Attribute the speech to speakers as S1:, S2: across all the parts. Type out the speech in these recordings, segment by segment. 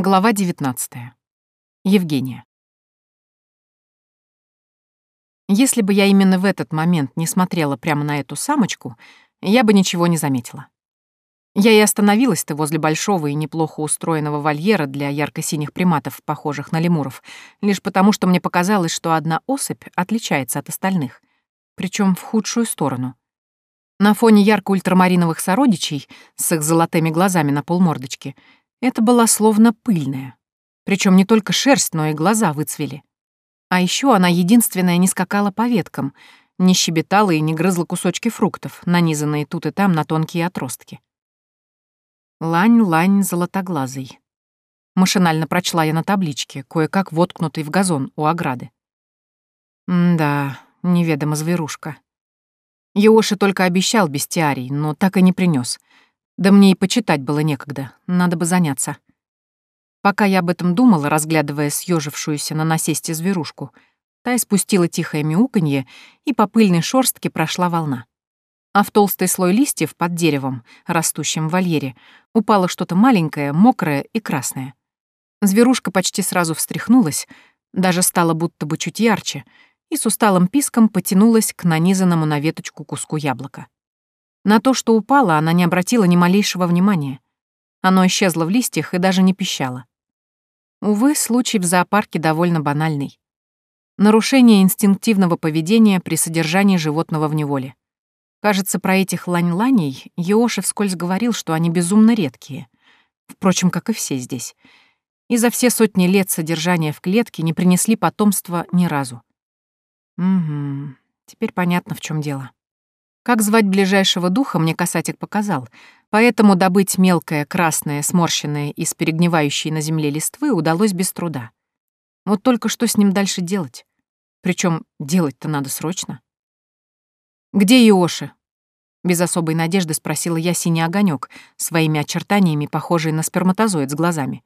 S1: Глава 19. Евгения. Если бы я именно в этот момент не смотрела прямо на эту самочку, я бы ничего не заметила. Я и остановилась-то возле большого и неплохо устроенного вольера для ярко-синих приматов, похожих на лемуров, лишь потому, что мне показалось, что одна особь отличается от остальных, причем в худшую сторону. На фоне ярко-ультрамариновых сородичей с их золотыми глазами на полмордочки — это была словно пыльная. Причем не только шерсть, но и глаза выцвели. А еще она единственная не скакала по веткам, не щебетала и не грызла кусочки фруктов, нанизанные тут и там на тонкие отростки. «Лань-лань золотоглазый». Машинально прочла я на табличке, кое-как воткнутый в газон у ограды. да, неведомо зверушка. Йоши только обещал бестиарий, но так и не принес. Да мне и почитать было некогда, надо бы заняться. Пока я об этом думала, разглядывая съежившуюся на насесте зверушку, та испустила тихое мяуканье, и по пыльной шорстке прошла волна. А в толстый слой листьев под деревом, растущим в вольере, упало что-то маленькое, мокрое и красное. Зверушка почти сразу встряхнулась, даже стала будто бы чуть ярче, и с усталым писком потянулась к нанизанному на веточку куску яблока. На то, что упало, она не обратила ни малейшего внимания. Оно исчезло в листьях и даже не пищало. Увы, случай в зоопарке довольно банальный. Нарушение инстинктивного поведения при содержании животного в неволе. Кажется, про этих лань-ланей Йоши вскользь говорил, что они безумно редкие. Впрочем, как и все здесь. И за все сотни лет содержания в клетке не принесли потомства ни разу. Угу, теперь понятно, в чем дело. Как звать ближайшего духа, мне касатик показал, поэтому добыть мелкое, красное, сморщенное из перегнивающей на земле листвы удалось без труда. Вот только что с ним дальше делать? Причем делать-то надо срочно. «Где Иоши?» Без особой надежды спросила я синий огонек, своими очертаниями похожий на сперматозоид с глазами.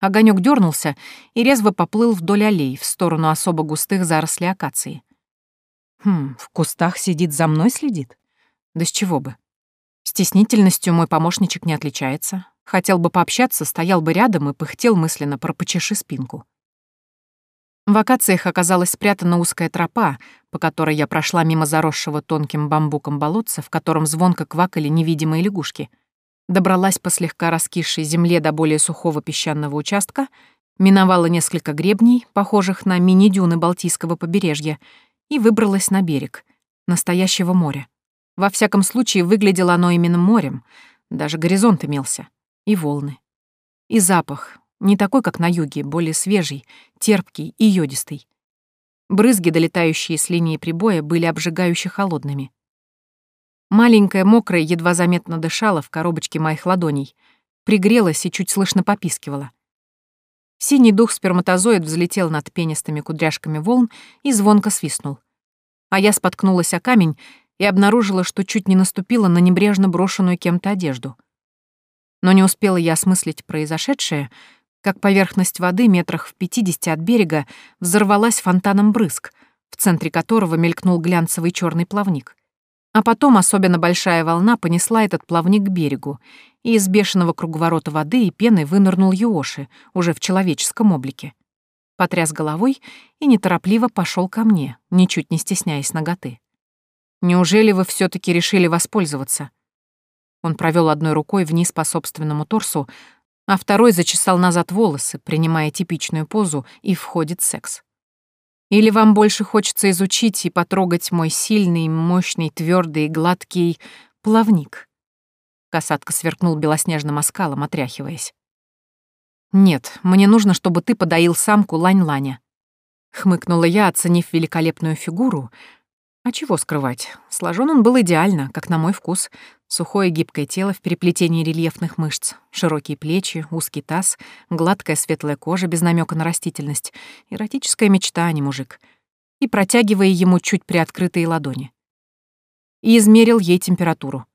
S1: Огонек дернулся и резво поплыл вдоль аллей в сторону особо густых зарослей акации. Хм, в кустах сидит, за мной следит? Да с чего бы? Стеснительностью мой помощничек не отличается. Хотел бы пообщаться, стоял бы рядом и пыхтел мысленно про почеши спинку. В акациях оказалась спрятана узкая тропа, по которой я прошла мимо заросшего тонким бамбуком болотца, в котором звонко квакали невидимые лягушки. Добралась по слегка раскисшей земле до более сухого песчаного участка, миновала несколько гребней, похожих на мини-дюны Балтийского побережья, и выбралась на берег, настоящего моря. Во всяком случае, выглядело оно именно морем, даже горизонт имелся, и волны. И запах, не такой, как на юге, более свежий, терпкий и йодистый. Брызги, долетающие с линии прибоя, были обжигающе холодными. Маленькая, мокрая, едва заметно дышала в коробочке моих ладоней, пригрелась и чуть слышно попискивала. Синий дух сперматозоид взлетел над пенистыми кудряшками волн и звонко свистнул. А я споткнулась о камень и обнаружила, что чуть не наступила на небрежно брошенную кем-то одежду. Но не успела я осмыслить произошедшее, как поверхность воды метрах в пятидесяти от берега взорвалась фонтаном брызг, в центре которого мелькнул глянцевый черный плавник. А потом особенно большая волна понесла этот плавник к берегу, и из бешеного круговорота воды и пены вынырнул Юоши, уже в человеческом облике. Потряс головой и неторопливо пошел ко мне, ничуть не стесняясь ноготы. «Неужели вы все таки решили воспользоваться?» Он провел одной рукой вниз по собственному торсу, а второй зачесал назад волосы, принимая типичную позу, и входит секс. Или вам больше хочется изучить и потрогать мой сильный, мощный, твердый, гладкий плавник?» Касатка сверкнул белоснежным оскалом, отряхиваясь. «Нет, мне нужно, чтобы ты подоил самку Лань-Ланя». Хмыкнула я, оценив великолепную фигуру. А чего скрывать? Сложен он был идеально, как на мой вкус. Сухое гибкое тело в переплетении рельефных мышц, широкие плечи, узкий таз, гладкая светлая кожа без намека на растительность, эротическая мечта, а не мужик. И протягивая ему чуть приоткрытые ладони. И измерил ей температуру.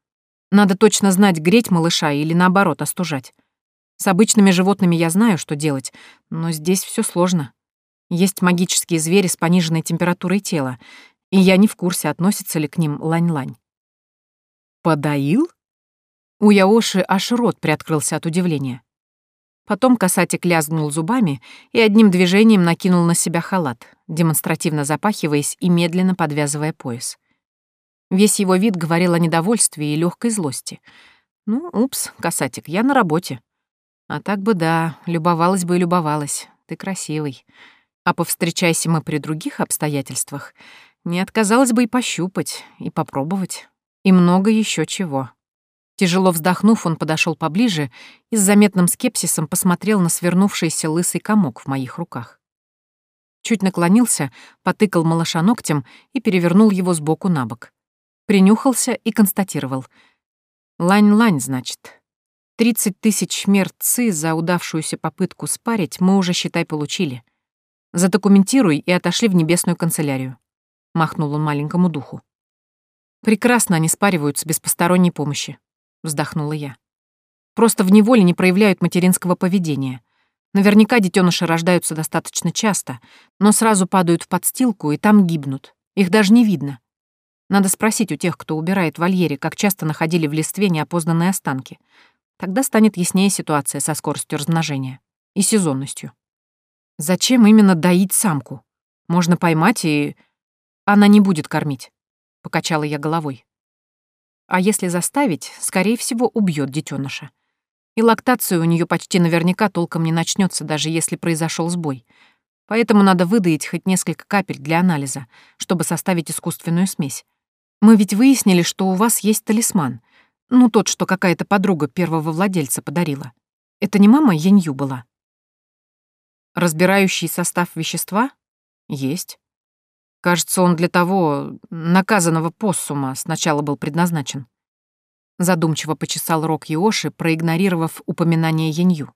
S1: Надо точно знать, греть малыша или наоборот остужать. С обычными животными я знаю, что делать, но здесь все сложно. Есть магические звери с пониженной температурой тела, и я не в курсе, относится ли к ним лань-лань. «Подоил?» У Яоши аж рот приоткрылся от удивления. Потом касатик лязгнул зубами и одним движением накинул на себя халат, демонстративно запахиваясь и медленно подвязывая пояс. Весь его вид говорил о недовольстве и легкой злости. «Ну, упс, касатик, я на работе». А так бы да, любовалась бы и любовалась. Ты красивый. А повстречайся мы при других обстоятельствах, не отказалась бы и пощупать, и попробовать, и много еще чего. Тяжело вздохнув, он подошел поближе и с заметным скепсисом посмотрел на свернувшийся лысый комок в моих руках. Чуть наклонился, потыкал малыша ногтем и перевернул его сбоку на бок. Принюхался и констатировал. «Лань-лань, значит. Тридцать тысяч мерцы за удавшуюся попытку спарить мы уже, считай, получили. Задокументируй и отошли в небесную канцелярию», — махнул он маленькому духу. «Прекрасно они спариваются без посторонней помощи вздохнула я. Просто в неволе не проявляют материнского поведения. Наверняка детеныши рождаются достаточно часто, но сразу падают в подстилку и там гибнут. Их даже не видно. Надо спросить у тех, кто убирает вольере, как часто находили в листве неопознанные останки. Тогда станет яснее ситуация со скоростью размножения и сезонностью. Зачем именно доить самку? Можно поймать и... Она не будет кормить. Покачала я головой. А если заставить, скорее всего, убьет детеныша. И лактация у нее почти наверняка толком не начнется, даже если произошел сбой. Поэтому надо выдаить хоть несколько капель для анализа, чтобы составить искусственную смесь. Мы ведь выяснили, что у вас есть талисман. Ну, тот, что какая-то подруга первого владельца подарила. Это не мама Янью была? Разбирающий состав вещества? Есть. Кажется, он для того наказанного поссума сначала был предназначен. Задумчиво почесал рог Йоши, проигнорировав упоминание Янью.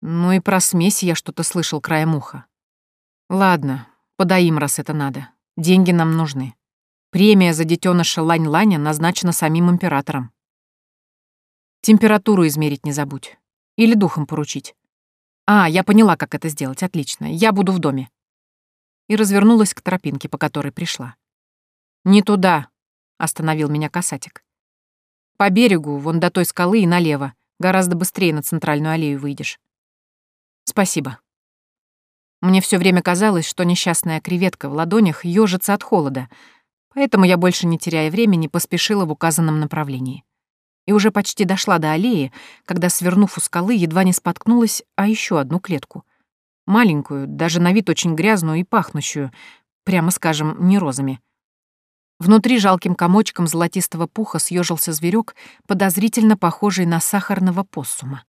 S1: Ну и про смесь я что-то слышал краем уха. Ладно, подаим, раз это надо. Деньги нам нужны. Премия за детеныша Лань-Ланя назначена самим императором. Температуру измерить не забудь. Или духом поручить. А, я поняла, как это сделать. Отлично. Я буду в доме и развернулась к тропинке, по которой пришла. «Не туда», — остановил меня касатик. «По берегу, вон до той скалы и налево. Гораздо быстрее на центральную аллею выйдешь». «Спасибо». Мне все время казалось, что несчастная креветка в ладонях ёжится от холода, поэтому я, больше не теряя времени, поспешила в указанном направлении. И уже почти дошла до аллеи, когда, свернув у скалы, едва не споткнулась о еще одну клетку. Маленькую, даже на вид очень грязную и пахнущую, прямо скажем, не розами. Внутри жалким комочком золотистого пуха съежился зверек, подозрительно похожий на сахарного поссума.